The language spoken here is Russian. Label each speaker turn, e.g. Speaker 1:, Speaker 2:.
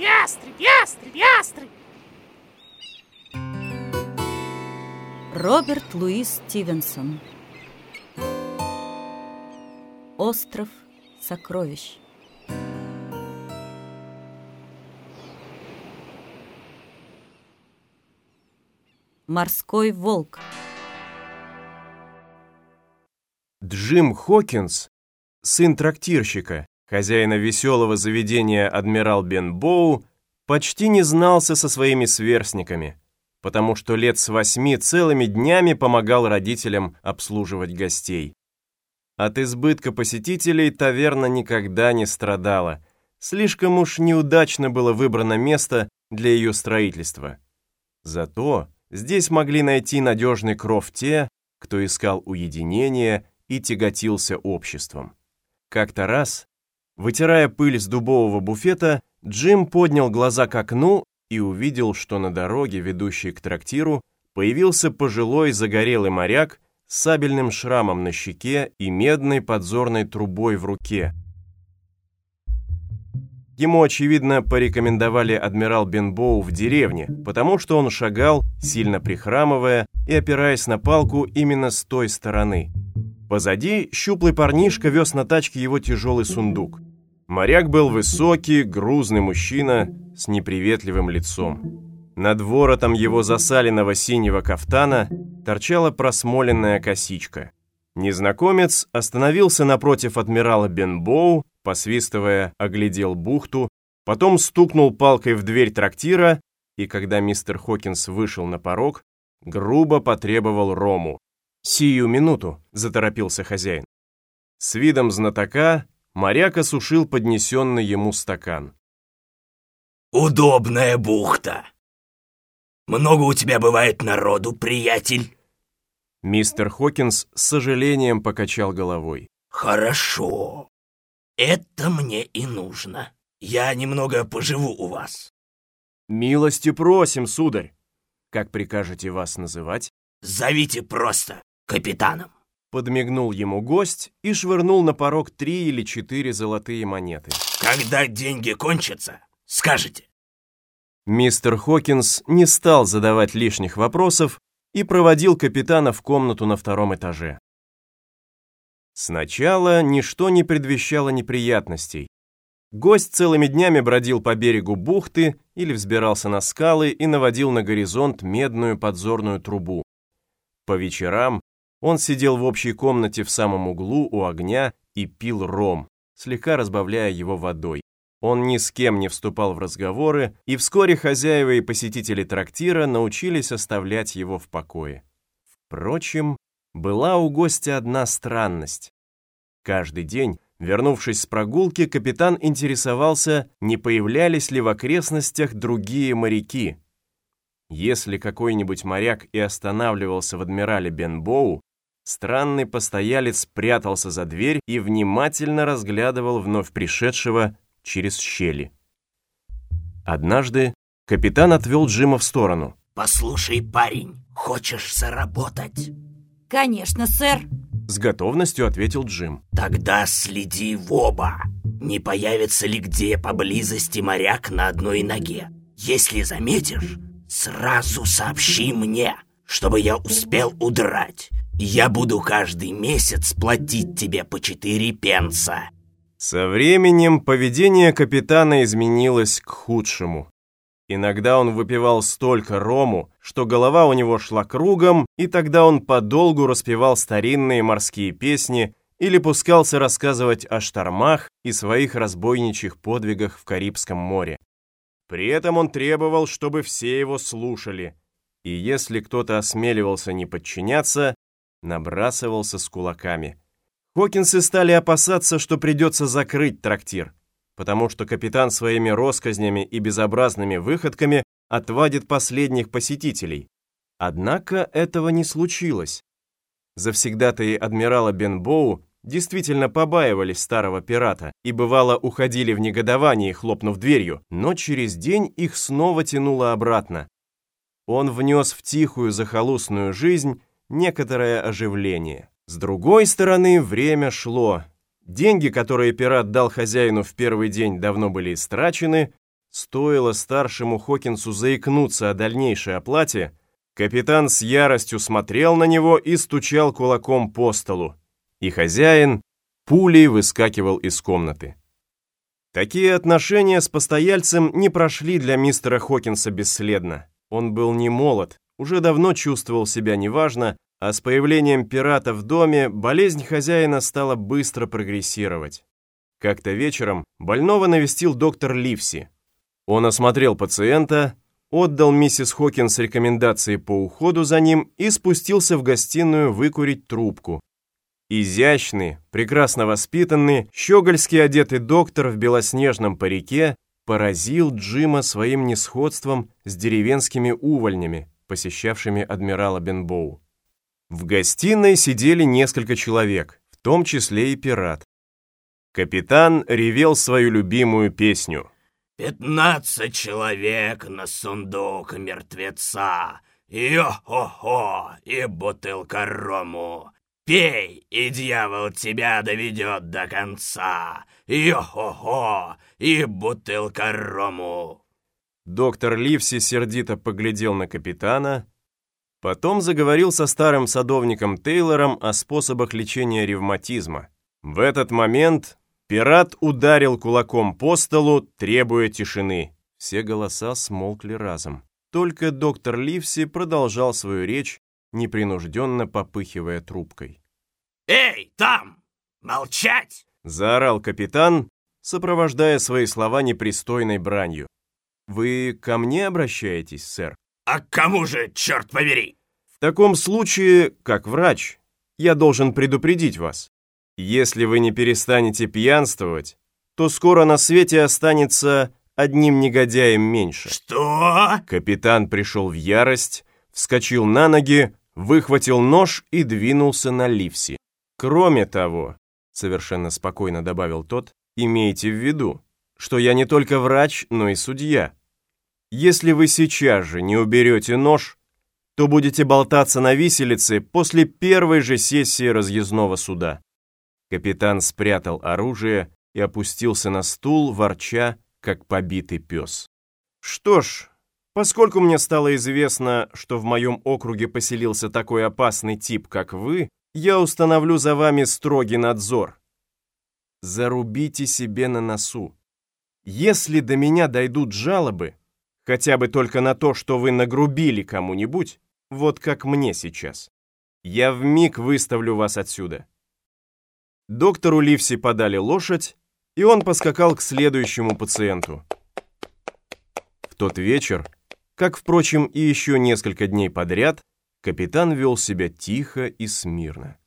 Speaker 1: ястреб, ястреб, ястреб!
Speaker 2: Роберт Луис Стивенсон. Остров сокровищ. Морской волк.
Speaker 3: Джим Хокинс, сын трактирщика, хозяина веселого заведения «Адмирал Бенбоу», почти не знался со своими сверстниками, потому что лет с восьми целыми днями помогал родителям обслуживать гостей. От избытка посетителей таверна никогда не страдала, слишком уж неудачно было выбрано место для ее строительства. Зато здесь могли найти надежный кров те, кто искал уединения и тяготился обществом. Как-то раз, вытирая пыль с дубового буфета, Джим поднял глаза к окну и увидел, что на дороге, ведущей к трактиру, появился пожилой загорелый моряк с сабельным шрамом на щеке и медной подзорной трубой в руке. Ему, очевидно, порекомендовали адмирал Бенбоу в деревне, потому что он шагал, сильно прихрамывая и опираясь на палку именно с той стороны. Позади щуплый парнишка вез на тачке его тяжелый сундук. Моряк был высокий, грузный мужчина с неприветливым лицом. Над воротом его засаленного синего кафтана торчала просмоленная косичка. Незнакомец остановился напротив адмирала Бенбоу, посвистывая, оглядел бухту, потом стукнул палкой в дверь трактира и, когда мистер Хокинс вышел на порог, грубо потребовал рому. «Сию минуту», — заторопился хозяин. С видом знатока моряк осушил поднесенный ему стакан.
Speaker 4: «Удобная бухта. Много у тебя бывает народу, приятель?»
Speaker 3: Мистер Хокинс с сожалением покачал головой.
Speaker 4: «Хорошо. Это мне и нужно. Я немного поживу у вас».
Speaker 3: «Милости просим, сударь. Как прикажете вас называть?»
Speaker 4: «Зовите просто капитаном».
Speaker 3: Подмигнул ему гость и швырнул на порог три или четыре золотые монеты.
Speaker 4: «Когда деньги кончатся, скажете».
Speaker 3: Мистер Хокинс не стал задавать лишних вопросов и проводил капитана в комнату на втором этаже. Сначала ничто не предвещало неприятностей. Гость целыми днями бродил по берегу бухты или взбирался на скалы и наводил на горизонт медную подзорную трубу. По вечерам он сидел в общей комнате в самом углу у огня и пил ром, слегка разбавляя его водой. Он ни с кем не вступал в разговоры, и вскоре хозяева и посетители трактира научились оставлять его в покое. Впрочем, была у гостя одна странность. Каждый день, вернувшись с прогулки, капитан интересовался, не появлялись ли в окрестностях другие моряки. Если какой-нибудь моряк и останавливался в адмирале Бенбоу, странный постоялец прятался за дверь и внимательно разглядывал вновь пришедшего через щели. Однажды капитан отвел Джима в сторону.
Speaker 4: «Послушай, парень, хочешь заработать?»
Speaker 2: Конечно, сэр
Speaker 3: С готовностью ответил Джим.
Speaker 4: Тогда следи в оба. Не появится ли где поблизости моряк на одной ноге? Если заметишь, сразу сообщи мне, чтобы я успел удрать. Я буду каждый месяц платить тебе по четыре пенса.
Speaker 3: Со временем поведение капитана изменилось к худшему. Иногда он выпивал столько рому, что голова у него шла кругом, и тогда он подолгу распевал старинные морские песни или пускался рассказывать о штормах и своих разбойничьих подвигах в Карибском море. При этом он требовал, чтобы все его слушали, и если кто-то осмеливался не подчиняться, набрасывался с кулаками. Хокинсы стали опасаться, что придется закрыть трактир, потому что капитан своими россказнями и безобразными выходками отвадит последних посетителей. Однако этого не случилось. Завсегдатые адмирала Бенбоу действительно побаивались старого пирата и бывало уходили в негодовании, хлопнув дверью, но через день их снова тянуло обратно. Он внес в тихую захолустную жизнь некоторое оживление. С другой стороны, время шло. Деньги, которые пират дал хозяину в первый день, давно были истрачены, Стоило старшему Хокинсу заикнуться о дальнейшей оплате, капитан с яростью смотрел на него и стучал кулаком по столу, и хозяин пулей выскакивал из комнаты. Такие отношения с постояльцем не прошли для мистера Хокинса бесследно. Он был не молод, уже давно чувствовал себя неважно, а с появлением пирата в доме болезнь хозяина стала быстро прогрессировать. Как-то вечером больного навестил доктор Ливси. Он осмотрел пациента, отдал миссис Хокинс рекомендации по уходу за ним и спустился в гостиную выкурить трубку. Изящный, прекрасно воспитанный, щегольски одетый доктор в белоснежном парике поразил Джима своим несходством с деревенскими увольнями, посещавшими адмирала Бенбоу. В гостиной сидели несколько человек, в том числе и пират. Капитан ревел свою любимую песню.
Speaker 4: «Пятнадцать человек на сундук мертвеца, Йо-хо-хо, и бутылка рому. Пей, и дьявол тебя доведет до конца. Йо-хо-хо, и бутылка рому».
Speaker 3: Доктор Ливси сердито поглядел на капитана, потом заговорил со старым садовником Тейлором о способах лечения ревматизма. В этот момент Пират ударил кулаком по столу, требуя тишины. Все голоса смолкли разом. Только доктор Ливси продолжал свою речь, непринужденно попыхивая трубкой.
Speaker 4: «Эй, там! Молчать!»
Speaker 3: — заорал капитан, сопровождая свои слова непристойной бранью. «Вы ко мне обращаетесь, сэр?»
Speaker 4: «А к кому же, черт побери?»
Speaker 3: «В таком случае, как врач, я должен предупредить вас. Если вы не перестанете пьянствовать, то скоро на свете останется одним негодяем меньше.
Speaker 4: Что?
Speaker 3: Капитан пришел в ярость, вскочил на ноги, выхватил нож и двинулся на Ливси. Кроме того, совершенно спокойно добавил тот, имейте в виду, что я не только врач, но и судья. Если вы сейчас же не уберете нож, то будете болтаться на виселице после первой же сессии разъездного суда. Капитан спрятал оружие и опустился на стул, ворча, как побитый пес. «Что ж, поскольку мне стало известно, что в моем округе поселился такой опасный тип, как вы, я установлю за вами строгий надзор. Зарубите себе на носу. Если до меня дойдут жалобы, хотя бы только на то, что вы нагрубили кому-нибудь, вот как мне сейчас, я вмиг выставлю вас отсюда. Доктору Ливси подали лошадь, и он поскакал к следующему пациенту. В тот вечер, как, впрочем, и еще несколько дней подряд, капитан вел себя тихо и смирно.